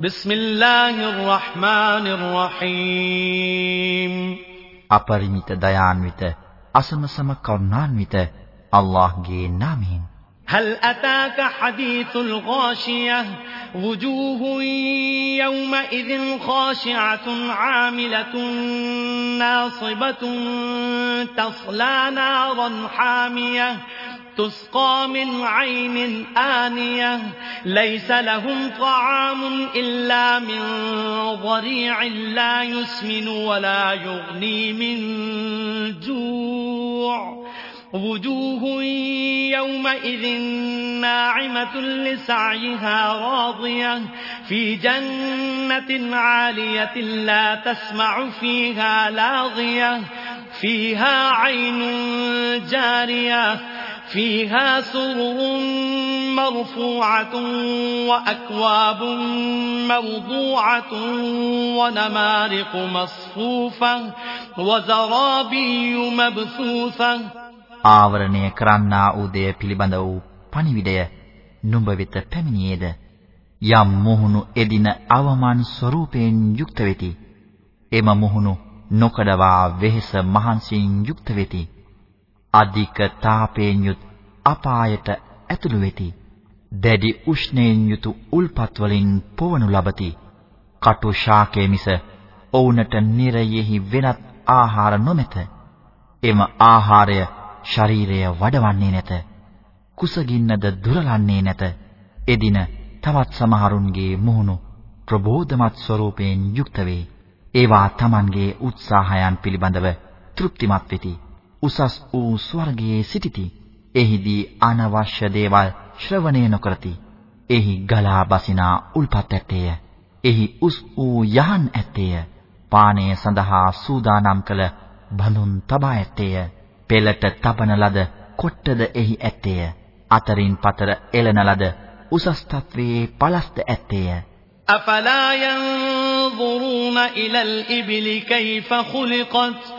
بسم الله الرحمن الرحيم අපරිමිත දයාන්විත අසමසම කරුණාන්විත අල්ලාහ්ගේ නාමයෙන් هل أتاك حديث الغاشية وجوه يومئذ خاشعة عاملة ناصبة تصلى نارا حامية تسقى من عين آنية ليس لهم طعام إلا من ضريع لا يسمن ولا يغني من جوع. وجوه يومئذ ناعمة لسعيها راضية في جنة عالية لا تسمع فيها لاغية فيها عين جارية فيها سرر مرفوعة وأكواب موضوعة ونمارق مصفوفة وزرابي مبثوثة ආවරණය කරන්නා වූ දෙය පිළිබඳ වූ පණිවිඩය නුඹ වෙත පැමිණියේද යම් මොහුණු එදින අවමන් ස්වරූපයෙන් යුක්ත වෙති එම මොහුණු නොකඩවා වෙහෙස මහන්සියෙන් යුක්ත වෙති අධික තාපයෙන් යුත් අපායට ඇතුළු වෙති දැඩි උෂ්ණයෙන් යුතු උල්පත් වලින් පොවනු ලබති කටු ශාකයේ මිස ඔවුන්ට නිරයෙහි වෙනත් ආහාර නොමැත එම ආහාරය ශරීරය වඩවන්නේ නැත. කුසගින්නද දුරලන්නේ නැත. එදින තවත් සමහරුන්ගේ මුහුණු ප්‍රබෝධමත් ස්වરૂපයෙන් යුක්ත වේ. ඒවා Tamanගේ උත්සාහයන් පිළිබඳව තෘප්තිමත් වෙති. උසස් වූ ස්වර්ගයේ සිටිති. එහිදී අනවශ්‍ය දේවල් ශ්‍රවණය නොකරති. එහි ගලා බසිනා උල්පත් ඇත්තේය. එහි උස් වූ යහන් ඇත්තේය. පානය සඳහා සූදානම් කළ බඳුන් තබා ඇත්තේය. පෙළට තබන ලද කොට්ටද එහි ඇත්තේය. අතරින් පතර එළන ලද උසස් තත්වයේ පලස්ද ඇත්තේය. أفلا ينظرون إلى الإبل كيف خلقت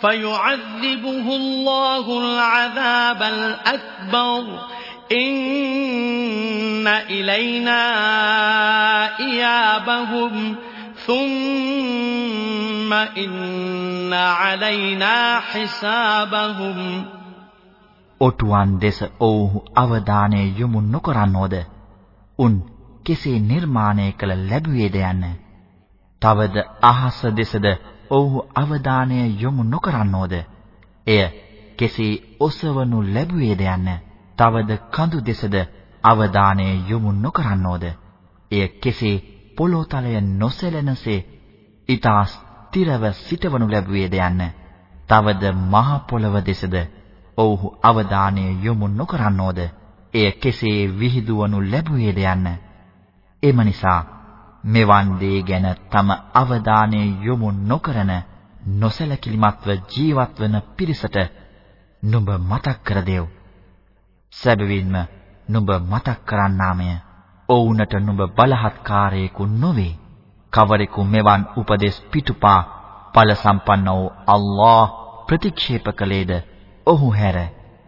فيعذبه الله العذاب الأكبر إن إلينا إيابهم ثم إن علينا حسابهم ඔටුවන් දෙස ඔවුහු අවධානය යොමු නොකරනෝද උන් කෙසේ නිර්මාණය කළ ලැබුවේද යන්න තවද අහස දෙසද ඔවුහු අවධානය යොමු නොකරනෝද එය කෙසේ ඔසවනු ලැබුවේද යන්න තවද කඳු දෙසද අවධානය යොමු නොකරනෝද එය කෙසේ පොළොතලය නොසැලෙනසේ ඊතා ස්ථිරව සිටවනු ලැබුවේද යන්න. තවද මහ පොළව දෙසද ඔව්හු අවධානය යොමු නොකරනෝද? එය කෙසේ විහිදුවනු ලැබුවේද යන්න. එම නිසා මෙවන් දේ ගැන තම අවධානය යොමු නොකරන නොසලකිලිමත්ව ජීවත් වන පිරිසට නුඹ මතක් කර දෙව්. සැබවින්ම නුඹ මතක් කරන්නාමය ඔවුන්ට නුඹ බලහත්කාරයෙකු නොවේ. කවරෙකු මෙවන් උපදෙස් පිටුපා ඵල සම්පන්න වූ අල්ලාහ් ප්‍රතික්ෂේප කළේද ඔහු හැර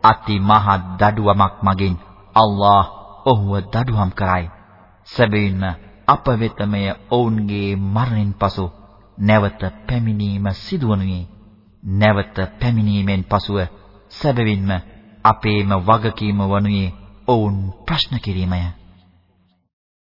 අති මහ දඩුවමක් මගින් අල්ලාහ් ඔහුව දඩුවම් කරයි. සැබවින්ම අප වෙතමය ඔවුන්ගේ මරණින් පසු නැවත පැමිණීම සිදුවනුයේ. නැවත පැමිණීමෙන් පසුව සැබවින්ම අපේම වගකීම වනුයේ ඔවුන් ප්‍රශ්න කිරීමය.